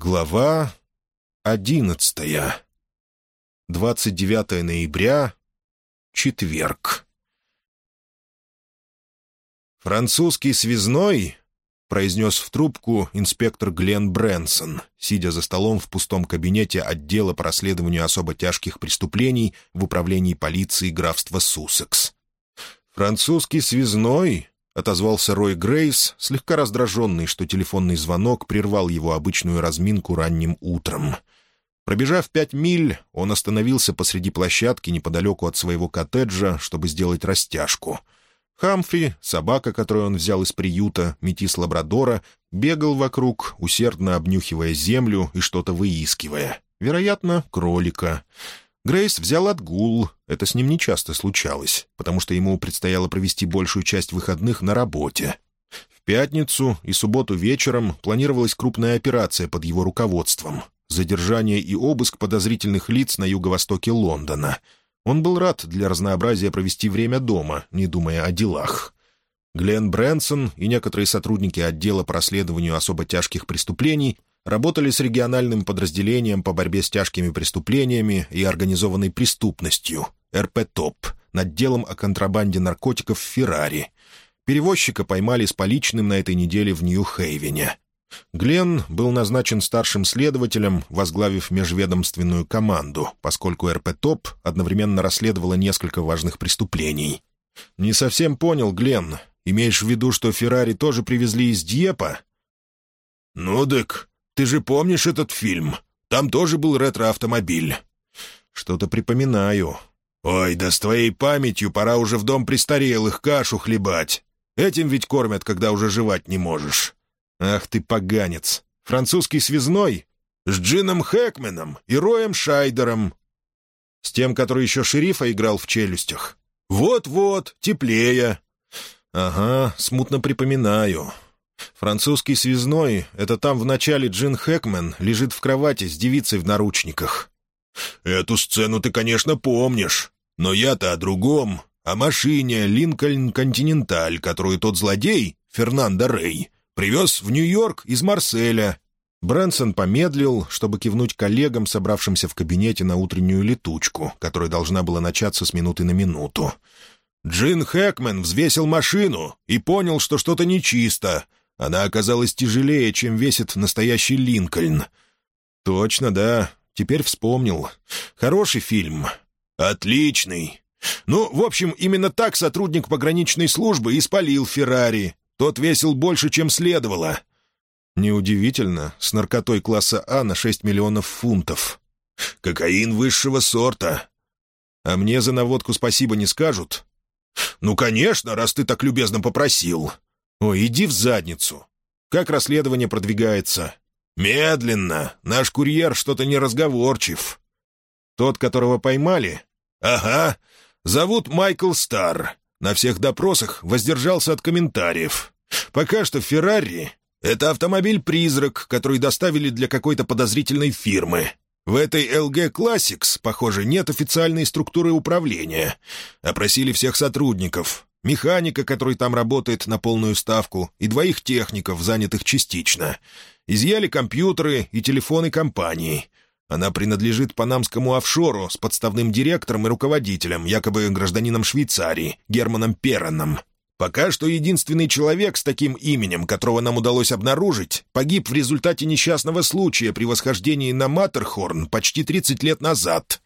Глава одиннадцатая. 29 ноября. Четверг. «Французский связной», — произнес в трубку инспектор Глен Брэнсон, сидя за столом в пустом кабинете отдела по расследованию особо тяжких преступлений в управлении полиции графства Суссекс. «Французский связной?» — отозвался Рой Грейс, слегка раздраженный, что телефонный звонок прервал его обычную разминку ранним утром. Пробежав пять миль, он остановился посреди площадки неподалеку от своего коттеджа, чтобы сделать растяжку. Хамфри, собака, которую он взял из приюта, метис лабрадора, бегал вокруг, усердно обнюхивая землю и что-то выискивая. Вероятно, кролика. Грейс взял отгул. Это с ним нечасто случалось, потому что ему предстояло провести большую часть выходных на работе. В пятницу и субботу вечером планировалась крупная операция под его руководством — задержание и обыск подозрительных лиц на юго-востоке Лондона. Он был рад для разнообразия провести время дома, не думая о делах. Глен Брэнсон и некоторые сотрудники отдела по расследованию особо тяжких преступлений работали с региональным подразделением по борьбе с тяжкими преступлениями и организованной преступностью, РПТОП, над делом о контрабанде наркотиков в Феррари. Перевозчика поймали с поличным на этой неделе в Нью-Хейвене. Глен был назначен старшим следователем, возглавив межведомственную команду, поскольку РПТОП одновременно расследовала несколько важных преступлений. «Не совсем понял, Глен. Имеешь в виду, что Феррари тоже привезли из Дьепа?» «Ну, дык, ты же помнишь этот фильм? Там тоже был ретро-автомобиль». «Что-то припоминаю». «Ой, да с твоей памятью пора уже в дом престарелых кашу хлебать. Этим ведь кормят, когда уже жевать не можешь». «Ах ты поганец! Французский связной?» «С Джином Хэкменом и Роем Шайдером». «С тем, который еще шерифа играл в челюстях?» «Вот-вот, теплее». «Ага, смутно припоминаю. Французский связной — это там в начале Джин Хэкмен лежит в кровати с девицей в наручниках». «Эту сцену ты, конечно, помнишь. Но я-то о другом, о машине Линкольн Континенталь, которую тот злодей, Фернандо Рей, привез в Нью-Йорк из Марселя». Брэнсон помедлил, чтобы кивнуть коллегам, собравшимся в кабинете на утреннюю летучку, которая должна была начаться с минуты на минуту. Джин Хэкмен взвесил машину и понял, что что-то нечисто. Она оказалась тяжелее, чем весит настоящий Линкольн. «Точно, да. Теперь вспомнил. Хороший фильм». «Отличный. Ну, в общем, именно так сотрудник пограничной службы и спалил Феррари. Тот весил больше, чем следовало». «Неудивительно, с наркотой класса А на 6 миллионов фунтов». «Кокаин высшего сорта». «А мне за наводку спасибо не скажут?» «Ну, конечно, раз ты так любезно попросил». «Ой, иди в задницу. Как расследование продвигается?» «Медленно. Наш курьер что-то неразговорчив». «Тот, которого поймали?» «Ага. Зовут Майкл Стар. На всех допросах воздержался от комментариев. Пока что Феррари — это автомобиль-призрак, который доставили для какой-то подозрительной фирмы. В этой LG Classics, похоже, нет официальной структуры управления. Опросили всех сотрудников. Механика, который там работает на полную ставку, и двоих техников, занятых частично. Изъяли компьютеры и телефоны компании. Она принадлежит панамскому офшору с подставным директором и руководителем, якобы гражданином Швейцарии, Германом Перроном. Пока что единственный человек с таким именем, которого нам удалось обнаружить, погиб в результате несчастного случая при восхождении на Маттерхорн почти 30 лет назад.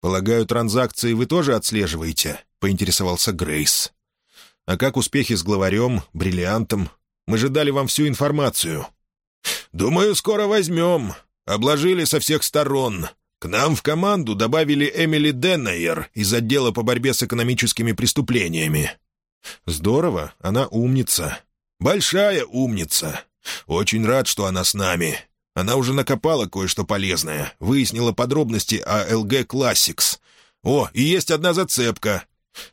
«Полагаю, транзакции вы тоже отслеживаете?» — поинтересовался Грейс. «А как успехи с главарем, бриллиантом? Мы же дали вам всю информацию». «Думаю, скоро возьмем. Обложили со всех сторон. К нам в команду добавили Эмили Деннайер из отдела по борьбе с экономическими преступлениями». «Здорово, она умница». «Большая умница. Очень рад, что она с нами. Она уже накопала кое-что полезное, выяснила подробности о LG Classics. О, и есть одна зацепка.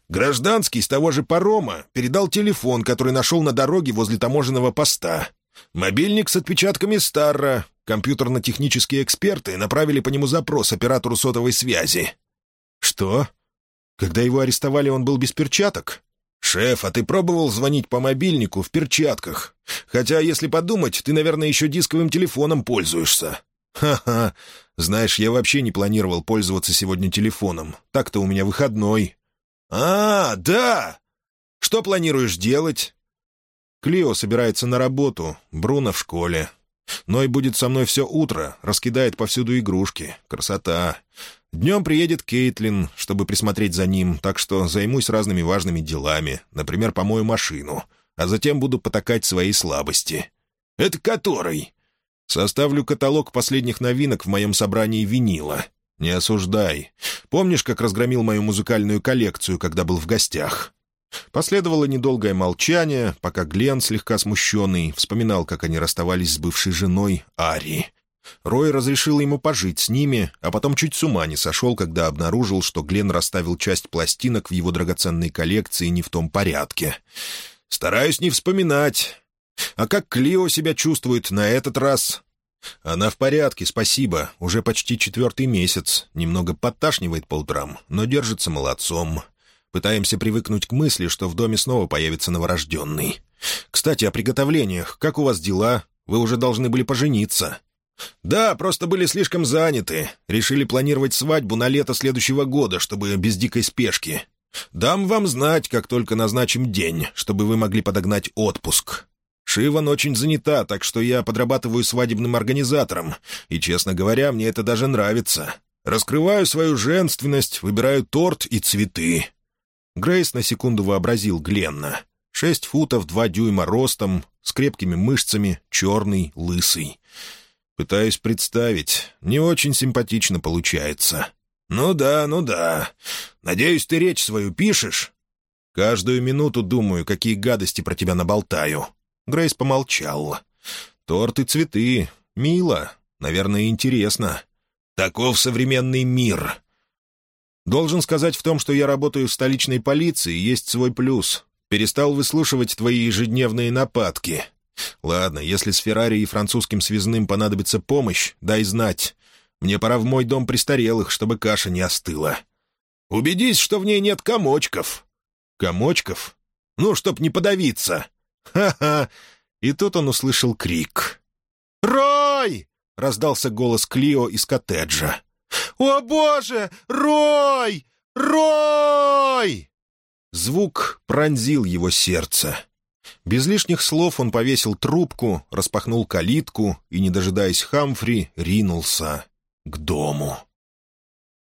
Гражданский с того же парома передал телефон, который нашел на дороге возле таможенного поста. Мобильник с отпечатками Старра. Компьютерно-технические эксперты направили по нему запрос оператору сотовой связи. «Что? Когда его арестовали, он был без перчаток?» «Шеф, а ты пробовал звонить по мобильнику в перчатках? Хотя, если подумать, ты, наверное, еще дисковым телефоном пользуешься». «Ха-ха. Знаешь, я вообще не планировал пользоваться сегодня телефоном. Так-то у меня выходной». «А, да! Что планируешь делать?» Клио собирается на работу, Бруно в школе. Ной будет со мной все утро, раскидает повсюду игрушки. Красота. Днем приедет Кейтлин, чтобы присмотреть за ним, так что займусь разными важными делами, например, помою машину, а затем буду потакать своей слабости. «Это который?» «Составлю каталог последних новинок в моем собрании винила. Не осуждай. Помнишь, как разгромил мою музыкальную коллекцию, когда был в гостях?» Последовало недолгое молчание, пока Глен, слегка смущенный, вспоминал, как они расставались с бывшей женой Ари. Рой разрешил ему пожить с ними, а потом чуть с ума не сошел, когда обнаружил, что Глен расставил часть пластинок в его драгоценной коллекции не в том порядке. «Стараюсь не вспоминать. А как Клио себя чувствует на этот раз?» «Она в порядке, спасибо. Уже почти четвертый месяц. Немного подташнивает по утрам, но держится молодцом. Пытаемся привыкнуть к мысли, что в доме снова появится новорожденный. Кстати, о приготовлениях. Как у вас дела? Вы уже должны были пожениться». «Да, просто были слишком заняты. Решили планировать свадьбу на лето следующего года, чтобы без дикой спешки. Дам вам знать, как только назначим день, чтобы вы могли подогнать отпуск. Шиван очень занята, так что я подрабатываю свадебным организатором, и, честно говоря, мне это даже нравится. Раскрываю свою женственность, выбираю торт и цветы. Грейс на секунду вообразил Гленна. Шесть футов, два дюйма ростом, с крепкими мышцами, черный, лысый. Пытаюсь представить. Не очень симпатично получается. «Ну да, ну да. Надеюсь, ты речь свою пишешь?» «Каждую минуту думаю, какие гадости про тебя наболтаю». Грейс помолчал. «Торт и цветы. Мило. Наверное, интересно. Таков современный мир. Должен сказать, в том, что я работаю в столичной полиции, есть свой плюс. Перестал выслушивать твои ежедневные нападки. Ладно, если с Феррари и французским связным понадобится помощь, дай знать. Мне пора в мой дом престарелых, чтобы каша не остыла. Убедись, что в ней нет комочков. Комочков? Ну, чтоб не подавиться. Ха-ха! И тут он услышал крик. «Рой!» — раздался голос Клио из коттеджа. «О, Боже! Рой! Рой!» Звук пронзил его сердце. Без лишних слов он повесил трубку, распахнул калитку и, не дожидаясь Хамфри, ринулся к дому.